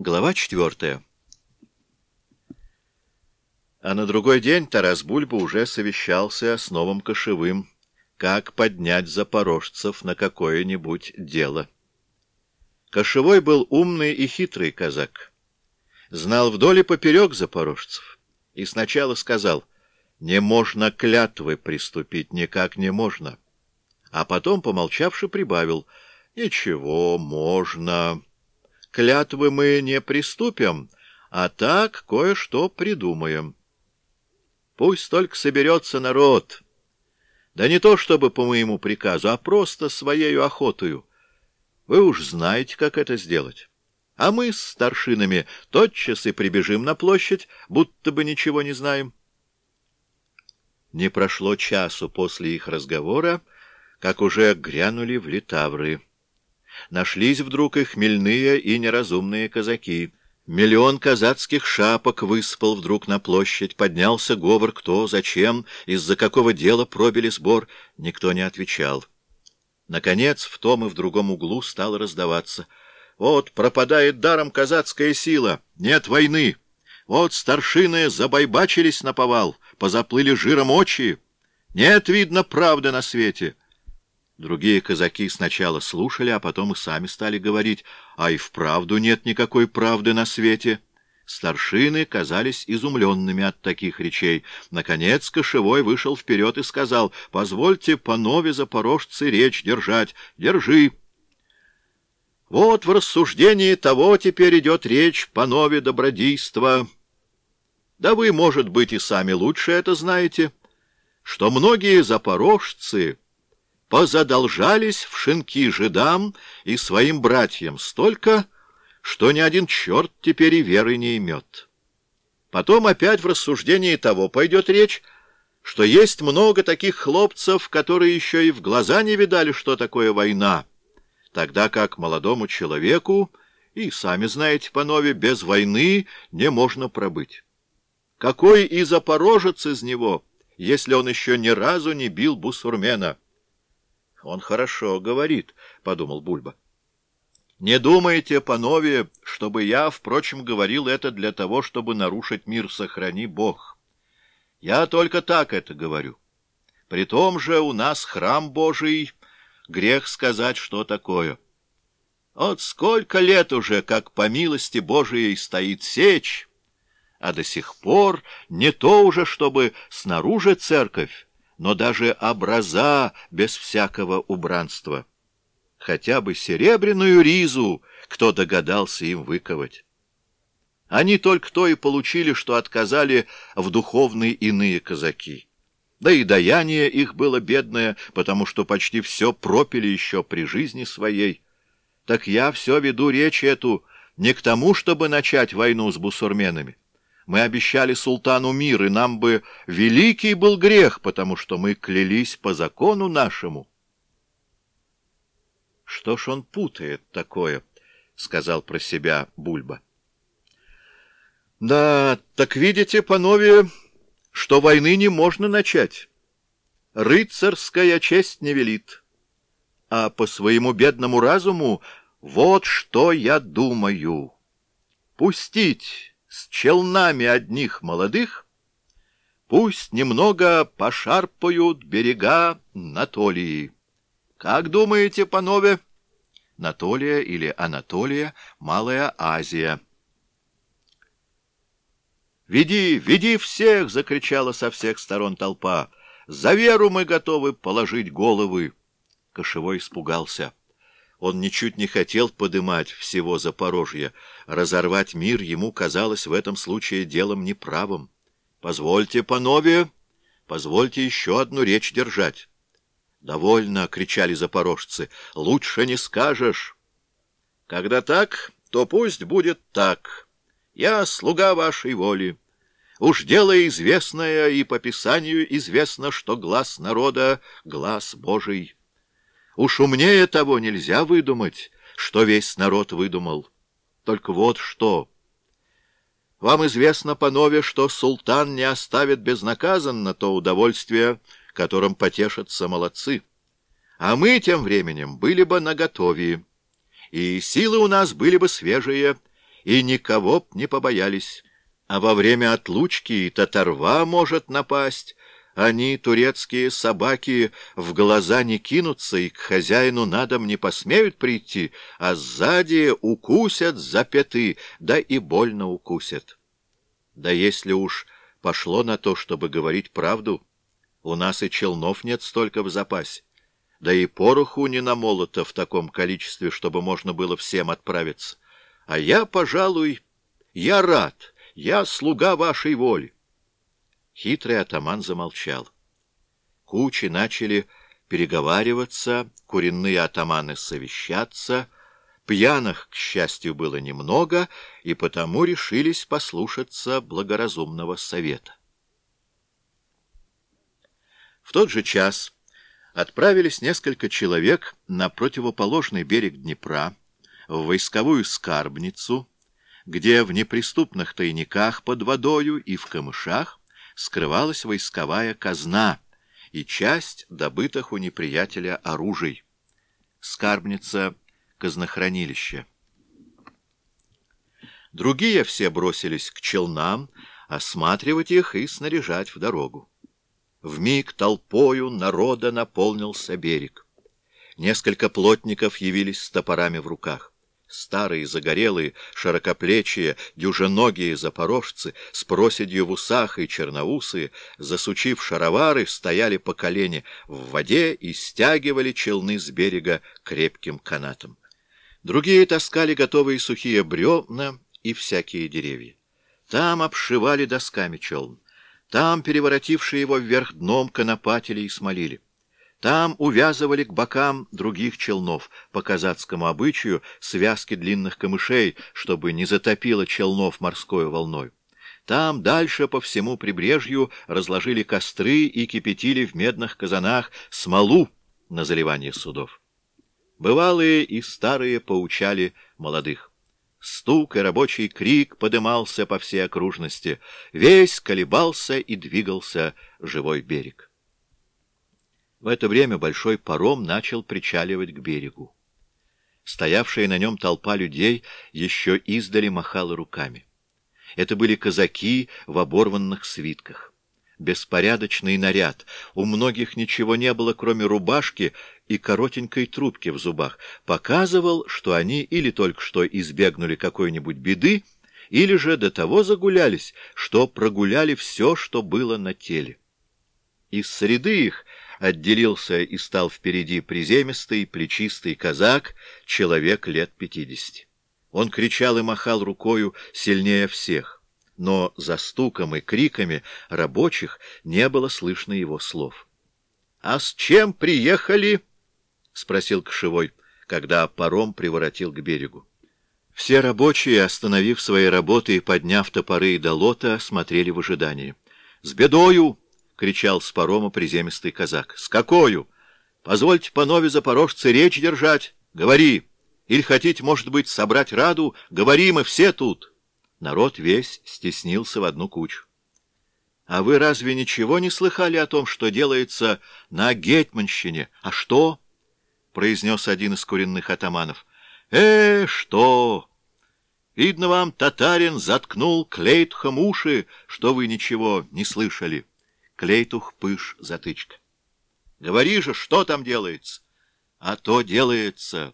Глава четвертая. А на другой день Тарас Бульба уже совещался с новым кошевым, как поднять запорожцев на какое-нибудь дело. Кошевой был умный и хитрый казак. Знал вдоль и поперек запорожцев. И сначала сказал, не можно клятвы приступить, никак не можно. А потом, помолчавши, прибавил, ничего, можно клятвы мы не приступим, а так кое-что придумаем. Пусть только соберется народ. Да не то чтобы по моему приказу, а просто своею охотою. Вы уж знаете, как это сделать. А мы с старшинами тотчас и прибежим на площадь, будто бы ничего не знаем. Не прошло часу после их разговора, как уже грянули в литавры. Нашлись вдруг и хмельные, и неразумные казаки. Миллион казацких шапок выспал вдруг на площадь, поднялся говор, кто, зачем, из-за какого дела пробили сбор, никто не отвечал. Наконец, в том и в другом углу стало раздаваться. Вот пропадает даром казацкая сила, нет войны. Вот старшины забайбачились на повал, позаплыли жиром очи. Нет, видно, правды на свете. Другие казаки сначала слушали, а потом и сами стали говорить, а и вправду нет никакой правды на свете. Старшины казались изумленными от таких речей. Наконец Кошевой вышел вперед и сказал, «Позвольте по нове запорожцы речь держать. Держи!» Вот в рассуждении того теперь идет речь по нове добродейства. Да вы, может быть, и сами лучше это знаете, что многие запорожцы позадолжались в шинки жидам и своим братьям столько, что ни один черт теперь и веры не имет. Потом опять в рассуждении того пойдет речь, что есть много таких хлопцев, которые еще и в глаза не видали, что такое война, тогда как молодому человеку, и, сами знаете, панове, без войны не можно пробыть. Какой и запорожец из него, если он еще ни разу не бил бусурмена? Он хорошо говорит, — подумал Бульба. Не думайте, панове, чтобы я, впрочем, говорил это для того, чтобы нарушить мир, сохрани Бог. Я только так это говорю. При том же у нас храм Божий, грех сказать, что такое. Вот сколько лет уже, как по милости Божией стоит сечь, а до сих пор не то уже, чтобы снаружи церковь, но даже образа без всякого убранства. Хотя бы серебряную ризу кто догадался им выковать. Они только то и получили, что отказали в духовные иные казаки. Да и даяние их было бедное, потому что почти все пропили еще при жизни своей. Так я все веду речь эту не к тому, чтобы начать войну с бусурменами. Мы обещали султану мир, и нам бы великий был грех, потому что мы клялись по закону нашему. — Что ж он путает такое? — сказал про себя Бульба. — Да, так видите, панове, что войны не можно начать. Рыцарская честь не велит. А по своему бедному разуму вот что я думаю. Пустить с челнами одних молодых, пусть немного пошарпают берега Натолии. Как думаете, панове? Натолия или Анатолия, Малая Азия. «Веди, веди всех!» — закричала со всех сторон толпа. «За веру мы готовы положить головы!» Кошевой испугался. Он ничуть не хотел подымать всего Запорожья. Разорвать мир ему казалось в этом случае делом неправым. «Позвольте, панове, позвольте еще одну речь держать». «Довольно!» — кричали запорожцы. «Лучше не скажешь». «Когда так, то пусть будет так. Я слуга вашей воли. Уж дело известное, и по Писанию известно, что глаз народа — глаз Божий». Уж умнее того нельзя выдумать, что весь народ выдумал. Только вот что. Вам известно, панове, что султан не оставит безнаказанно то удовольствие, которым потешатся молодцы. А мы тем временем были бы наготове, и силы у нас были бы свежие, и никого б не побоялись. А во время отлучки и татарва может напасть. Они, турецкие собаки, в глаза не кинутся и к хозяину на дом не посмеют прийти, а сзади укусят за пяты, да и больно укусят. Да если уж пошло на то, чтобы говорить правду, у нас и челнов нет столько в запасе. Да и пороху не намолото в таком количестве, чтобы можно было всем отправиться. А я, пожалуй, я рад, я слуга вашей воли. Хитрый атаман замолчал. Кучи начали переговариваться, куренные атаманы совещаться. Пьяных, к счастью, было немного, и потому решились послушаться благоразумного совета. В тот же час отправились несколько человек на противоположный берег Днепра, в войсковую скарбницу, где в неприступных тайниках под водою и в камышах скрывалась войсковая казна и часть добытых у неприятеля оружий. Скарбница — казнохранилище. Другие все бросились к челнам, осматривать их и снаряжать в дорогу. Вмиг толпою народа наполнился берег. Несколько плотников явились с топорами в руках. Старые, загорелые, широкоплечие, дюженогие запорожцы с проседью в усах и черноусые, засучив шаровары, стояли по колени в воде и стягивали челны с берега крепким канатом. Другие таскали готовые сухие бревна и всякие деревья. Там обшивали досками челн. Там переворотившие его вверх дном конопатили и смолили. Там увязывали к бокам других челнов, по казацкому обычаю, связки длинных камышей, чтобы не затопило челнов морской волной. Там дальше по всему прибрежью разложили костры и кипятили в медных казанах смолу на заливание судов. Бывалые и старые поучали молодых. Стук и рабочий крик подымался по всей окружности. Весь колебался и двигался живой берег. В это время большой паром начал причаливать к берегу. Стоявшая на нем толпа людей еще издали махала руками. Это были казаки в оборванных свитках беспорядочный наряд. У многих ничего не было, кроме рубашки и коротенькой трубки в зубах. Показывал, что они или только что избегнули какой-нибудь беды, или же до того загулялись, что прогуляли все, что было на теле. Из среды их отделился и стал впереди приземистый, плечистый казак, человек лет пятидесяти. Он кричал и махал рукою сильнее всех но за стуком и криками рабочих не было слышно его слов. — А с чем приехали? — спросил Кошевой, когда паром приворотил к берегу. Все рабочие, остановив свои работы и подняв топоры и долота, смотрели в ожидании. — С бедою! — кричал с парома приземистый казак. — С какою? Позвольте, панове запорожцы, речь держать. Говори! Или хотите, может быть, собрать раду? Говори, мы все тут! — Народ весь стеснился в одну кучу. — А вы разве ничего не слыхали о том, что делается на Гетманщине? — А что? — произнес один из куренных атаманов. — Э, что? Видно, вам татарин заткнул Клейтухом уши, что вы ничего не слышали. Клейтух пыш затычка. — Говори же, что там делается? — А то делается,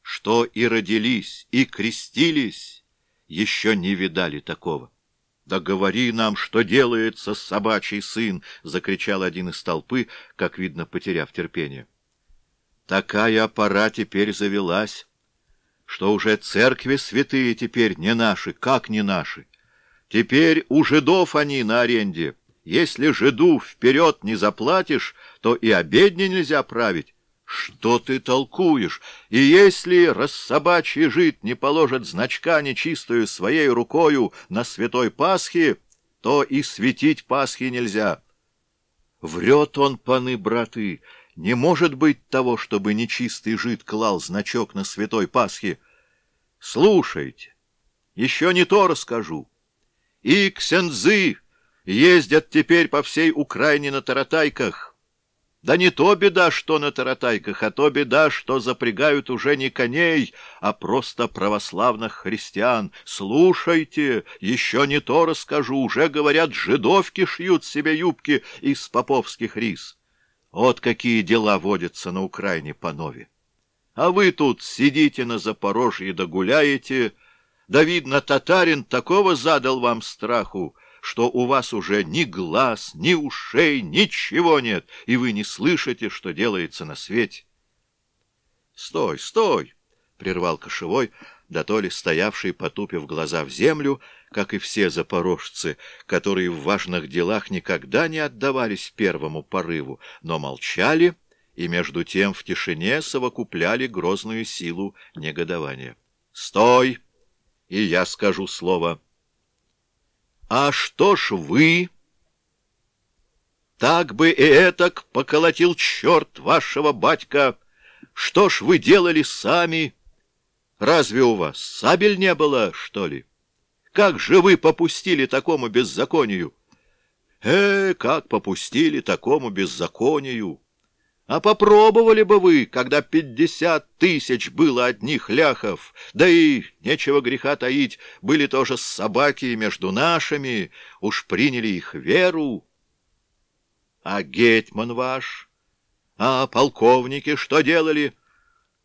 что и родились, и крестились, еще не видали такого. — Да говори нам, что делается собачий сын! — закричал один из толпы, как видно, потеряв терпение. Такая пора теперь завелась, что уже церкви святые теперь не наши, как не наши. Теперь у жидов они на аренде. Если жиду вперед не заплатишь, то и обедни нельзя править. Что ты толкуешь? И если рассобачий жид не положит значка нечистую своей рукою на святой Пасхе, то и светить Пасхи нельзя. Врет он, паны браты, не может быть того, чтобы нечистый жид клал значок на святой Пасхе. Слушайте, еще не то расскажу. И ксензы ездят теперь по всей Украине на таратайках, Да не то беда, что на таратайках, а то беда, что запрягают уже не коней, а просто православных христиан. Слушайте, еще не то расскажу, уже, говорят, жидовки шьют себе юбки из поповских рис. Вот какие дела водятся на Украине по нове. А вы тут сидите на Запорожье да гуляете, да, видно, татарин такого задал вам страху, что у вас уже ни глаз, ни ушей, ничего нет, и вы не слышите, что делается на свете. — Стой, стой! — прервал кошевой, да то ли стоявший, потупив глаза в землю, как и все запорожцы, которые в важных делах никогда не отдавались первому порыву, но молчали и между тем в тишине совокупляли грозную силу негодования. — Стой! И я скажу слово — а что ж вы? Так бы и этак поколотил черт вашего батька. Что ж вы делали сами? Разве у вас сабель не было, что ли? Как же вы попустили такому беззаконию? Э, как попустили такому беззаконию? А попробовали бы вы, когда пятьдесят тысяч было одних ляхов, да и, нечего греха таить, были тоже собаки между нашими, уж приняли их веру. А гетьман ваш? А полковники что делали?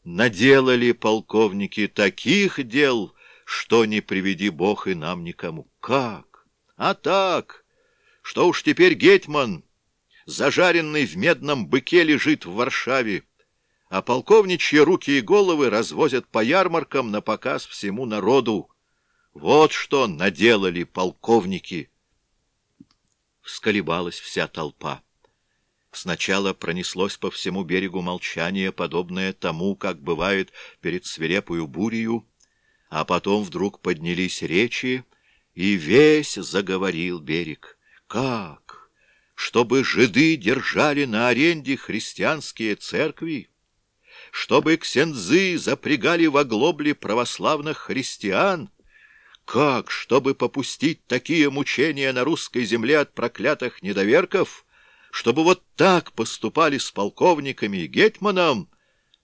Наделали полковники таких дел, что не приведи Бог и нам никому. Как? А так, что уж теперь гетьман зажаренный в медном быке, лежит в Варшаве, а полковничьи руки и головы развозят по ярмаркам на показ всему народу. Вот что наделали полковники. Всколебалась вся толпа. Сначала пронеслось по всему берегу молчание, подобное тому, как бывает перед свирепую бурею, а потом вдруг поднялись речи, и весь заговорил берег. Как? Чтобы жиды держали на аренде христианские церкви, чтобы ксензы запрягали в оглобли православных христиан, как, чтобы попустить такие мучения на русской земле от проклятых недоверков, чтобы вот так поступали с полковниками и гетьманом?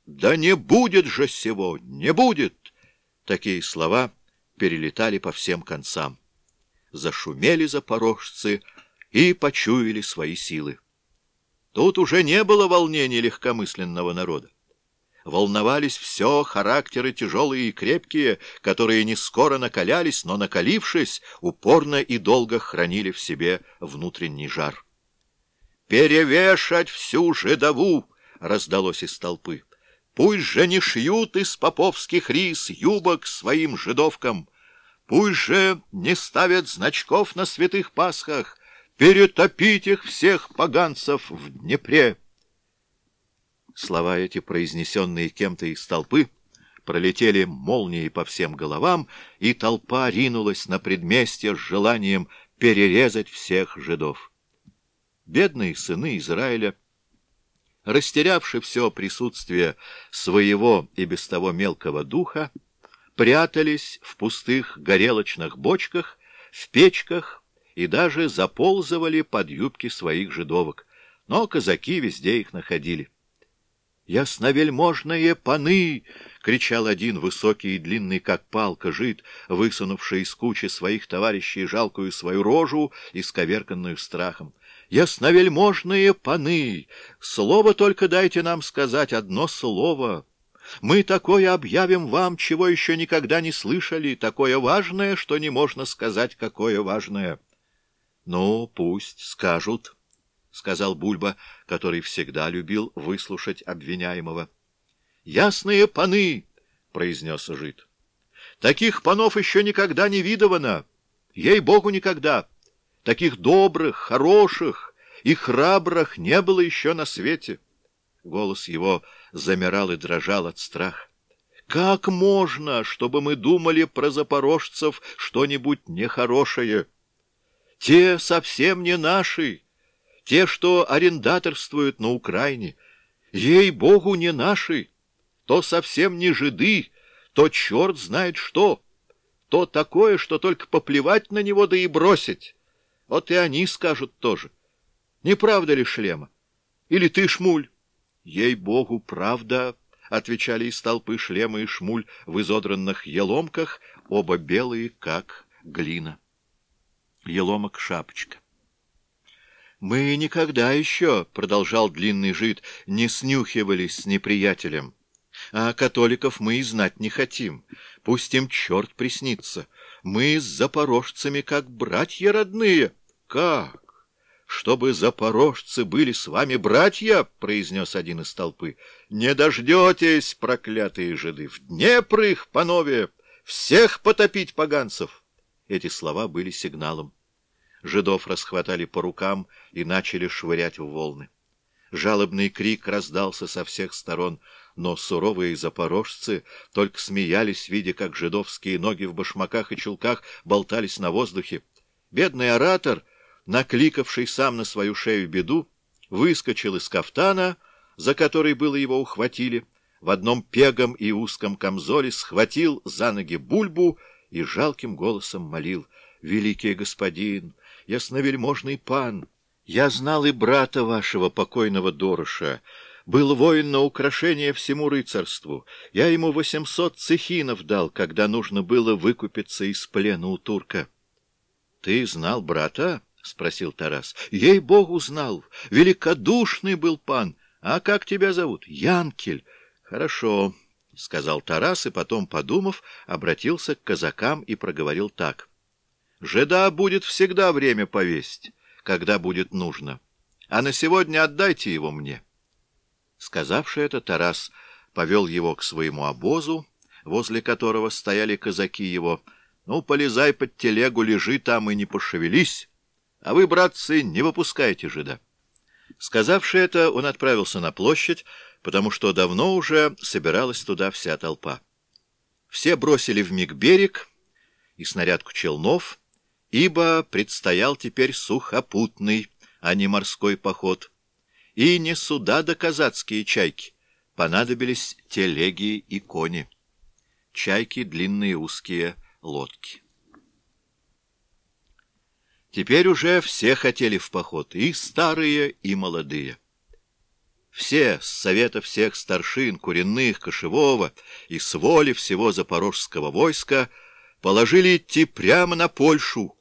Да не будет же сего, не будет! Такие слова перелетали по всем концам. Зашумели запорожцы — и почуяли свои силы. Тут уже не было волнений легкомысленного народа. Волновались все характеры тяжелые и крепкие, которые не скоро накалялись, но, накалившись, упорно и долго хранили в себе внутренний жар. «Перевешать всю жидову!» — раздалось из толпы. «Пусть же не шьют из поповских рис юбок своим жидовкам! Пусть же не ставят значков на святых пасхах!» Перетопить их всех поганцев в Днепре. Слова эти, произнесенные кем-то из толпы, пролетели молнией по всем головам, и толпа ринулась на предместье с желанием перерезать всех жидов. Бедные сыны Израиля, растерявши все присутствие своего и без того мелкого духа, прятались в пустых горелочных бочках, в печках, и даже заползывали под юбки своих жидовок, но казаки везде их находили. «Ясновельможные паны!» — кричал один высокий и длинный, как палка, жид, высунувший из кучи своих товарищей жалкую свою рожу, исковерканную страхом. «Ясновельможные паны! Слово только дайте нам сказать, одно слово!» Мы такое объявим вам, чего еще никогда не слышали, такое важное, что не можно сказать, какое важное. — Ну, пусть скажут, — сказал Бульба, который всегда любил выслушать обвиняемого. — Ясные паны, — произнес жид. — Таких панов еще никогда не видовано. Ей-богу, никогда. Таких добрых, хороших и храбрых не было еще на свете. Голос его замирал и дрожал от страха. Как можно, чтобы мы думали про запорожцев что-нибудь нехорошее? Те совсем не наши, те, что арендаторствуют на Украине. Ей-богу, не наши, то совсем не жиды, то черт знает что, то такое, что только поплевать на него да и бросить. Вот и они скажут тоже. Не правда ли, Шлема? Или ты, Шмуль? Ей-богу, правда, — отвечали из толпы шлема и Шмуль в изодранных еломках, оба белые, как глина. Еломок — шапочка. «Мы никогда еще, — продолжал длинный жид, — не снюхивались с неприятелем. А католиков мы и знать не хотим. Пусть им черт приснится. Мы с запорожцами как братья родные. Как? Чтобы запорожцы были с вами братья, — произнес один из толпы. Не дождетесь, проклятые жиды, в Днепр их, панове, всех потопить поганцев. Эти слова были сигналом. Жидов расхватали по рукам и начали швырять в волны. Жалобный крик раздался со всех сторон, но суровые запорожцы только смеялись, видя, как жидовские ноги в башмаках и чулках болтались на воздухе. Бедный оратор, накликавший сам на свою шею беду, выскочил из кафтана, за который было его ухватили, в одном пегом и узком камзоле схватил за ноги бульбу и жалким голосом молил «Великий господин, ясновельможный пан!» Я знал и брата вашего, покойного Дороша. Был воин на украшение всему рыцарству. Я ему восемьсот цехинов дал, когда нужно было выкупиться из плена у турка. — Ты знал брата? — спросил Тарас. — Ей-богу, знал. Великодушный был пан. А как тебя зовут? — Янкель. — Хорошо, — сказал Тарас, и потом, подумав, обратился к казакам и проговорил так. — Жида будет всегда время повесить когда будет нужно. А на сегодня отдайте его мне. Сказавши это, Тарас повел его к своему обозу, возле которого стояли казаки его. Ну, полезай под телегу, лежи там и не пошевелись, а вы, братцы, не выпускайте жида. Сказавши это, он отправился на площадь, потому что давно уже собиралась туда вся толпа. Все бросили в миг берег и снарядку челнов — ибо предстоял теперь сухопутный, а не морской поход. И не суда да казацкие чайки, понадобились телеги и кони. Чайки — длинные узкие лодки. Теперь уже все хотели в поход, и старые, и молодые. Все, с совета всех старшин, Куренных, Кошевого и с воли всего запорожского войска, положили идти прямо на Польшу,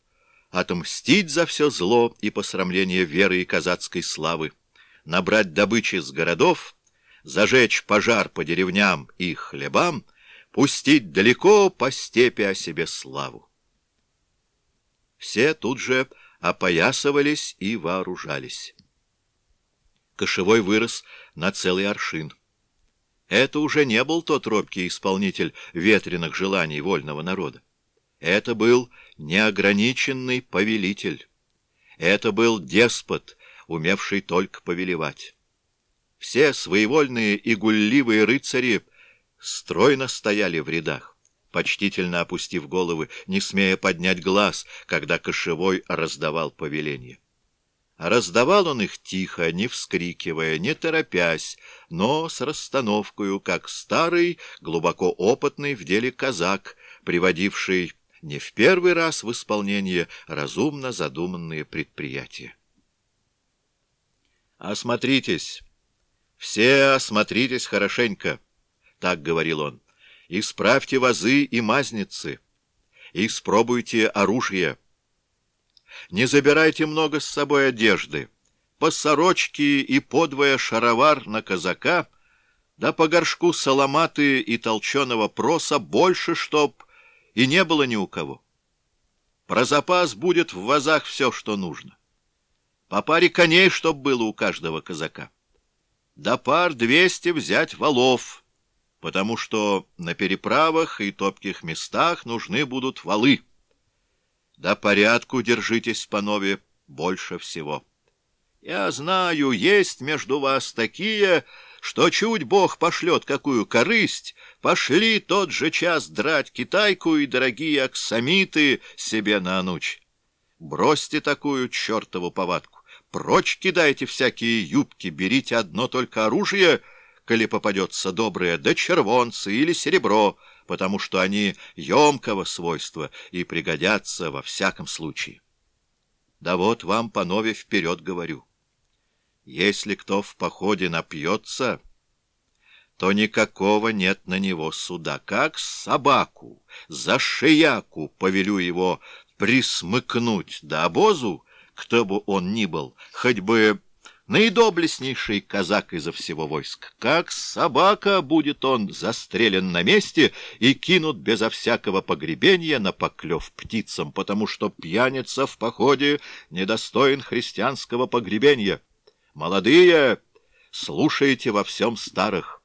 отомстить за все зло и посрамление веры и казацкой славы, набрать добычи с городов, зажечь пожар по деревням и хлебам, пустить далеко по степи о себе славу. Все тут же опоясывались и вооружались. Кошевой вырос на целый аршин. Это уже не был тот робкий исполнитель ветреных желаний вольного народа. Это был неограниченный повелитель. Это был деспот, умевший только повелевать. Все своевольные и гулливые рыцари стройно стояли в рядах, почтительно опустив головы, не смея поднять глаз, когда кошевой раздавал повеление. раздавал он их тихо, не вскрикивая, не торопясь, но с расстановкою, как старый, глубоко опытный в деле казак, приводивший не в первый раз в исполнение разумно задуманные предприятия. «Осмотритесь! Все осмотритесь хорошенько!» — так говорил он. «Исправьте вазы и мазницы, испробуйте оружие. Не забирайте много с собой одежды, по сорочке и подвое шаровар на казака, да по горшку саламаты и толченого проса больше, чтоб и не было ни у кого. Про запас будет в вазах все, что нужно. По паре коней, чтоб было у каждого казака. До пар двести взять валов, потому что на переправах и топких местах нужны будут валы. Да порядку держитесь, панове, больше всего. Я знаю, есть между вас такие что чуть Бог пошлет какую корысть, пошли тот же час драть китайку и дорогие аксамиты себе на ночь. Бросьте такую чертову повадку, прочь кидайте всякие юбки, берите одно только оружие, коли попадется доброе, да червонцы или серебро, потому что они емкого свойства и пригодятся во всяком случае. Да вот вам, панове, вперед говорю. Если кто в походе напьется, то никакого нет на него суда. Как собаку, за шияку повелю его присмыкнуть до обозу, кто бы он ни был, хоть бы наидоблестнейший казак изо всего войска. Как собака будет он застрелен на месте и кинут безо всякого погребения на поклев птицам, потому что пьяница в походе недостоин христианского погребения. Молодые, слушайте во всем старых.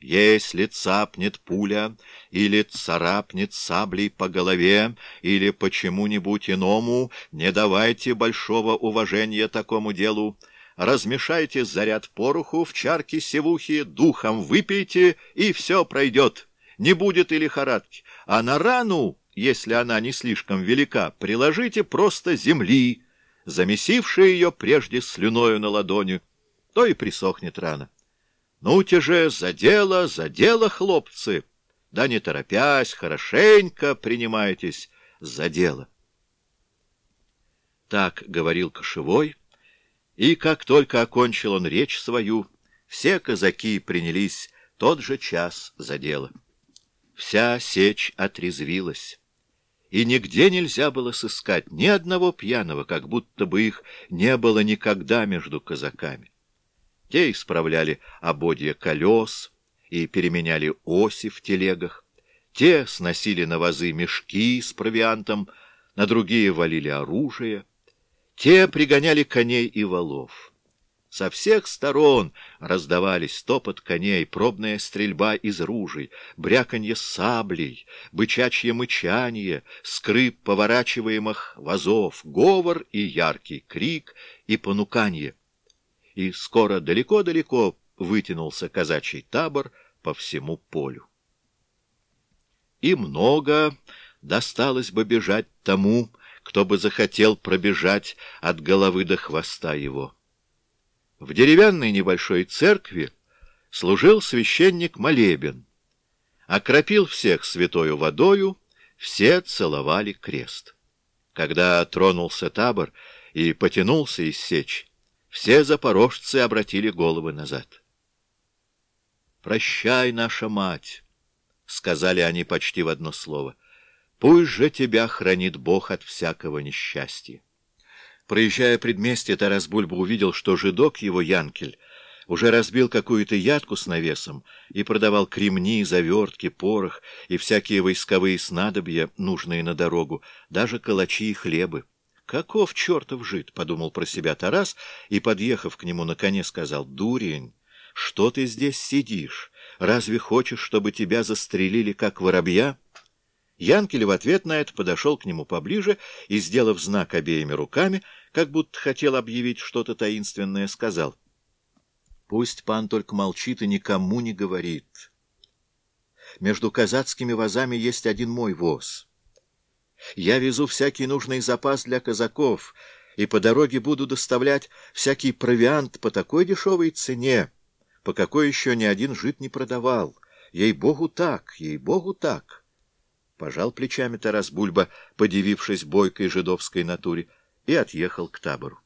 Если цапнет пуля или царапнет саблей по голове или почему-нибудь иному, не давайте большого уважения такому делу. Размешайте заряд пороху в чарке севухи, духом выпейте, и все пройдет. Не будет и лихорадки. А на рану, если она не слишком велика, приложите просто земли, замесившие ее прежде слюною на ладони, то и присохнет рана. Ну-те же, за дело, за дело, хлопцы! Да не торопясь, хорошенько принимайтесь за дело. Так говорил Кошевой, и как только окончил он речь свою, все казаки принялись тот же час за дело. Вся сечь отрезвилась и нигде нельзя было сыскать ни одного пьяного, как будто бы их не было никогда между казаками. Те исправляли ободья колес и переменяли оси в телегах, те сносили на вазы мешки с провиантом, на другие валили оружие, те пригоняли коней и валов. Со всех сторон раздавались топот коней, пробная стрельба из ружей, бряканье саблей, бычачье мычание, скрип поворачиваемых вазов, говор и яркий крик и понуканье. И скоро далеко-далеко вытянулся казачий табор по всему полю. И много досталось бы бежать тому, кто бы захотел пробежать от головы до хвоста его. В деревянной небольшой церкви служил священник молебен. Окропил всех святою водою, все целовали крест. Когда тронулся табор и потянулся из сечь, все запорожцы обратили головы назад. «Прощай, наша мать!» — сказали они почти в одно слово. «Пусть же тебя хранит Бог от всякого несчастья». Проезжая предместье, Тарас Бульба увидел, что жидок его Янкель уже разбил какую-то ядку с навесом и продавал кремни, завертки, порох и всякие войсковые снадобья, нужные на дорогу, даже калачи и хлебы. «Каков чертов жид?» — подумал про себя Тарас и, подъехав к нему на коне, сказал, «Дурень, что ты здесь сидишь? Разве хочешь, чтобы тебя застрелили, как воробья?» Янкель в ответ на это подошел к нему поближе и, сделав знак обеими руками, как будто хотел объявить что-то таинственное, сказал, «Пусть пан только молчит и никому не говорит. Между казацкими вазами есть один мой воз. Я везу всякий нужный запас для казаков, и по дороге буду доставлять всякий провиант по такой дешевой цене, по какой еще ни один жид не продавал. Ей-богу так, ей-богу так». Пожал плечами Тарас Бульба, подивившись бойкой жидовской натуре, и отъехал к табору.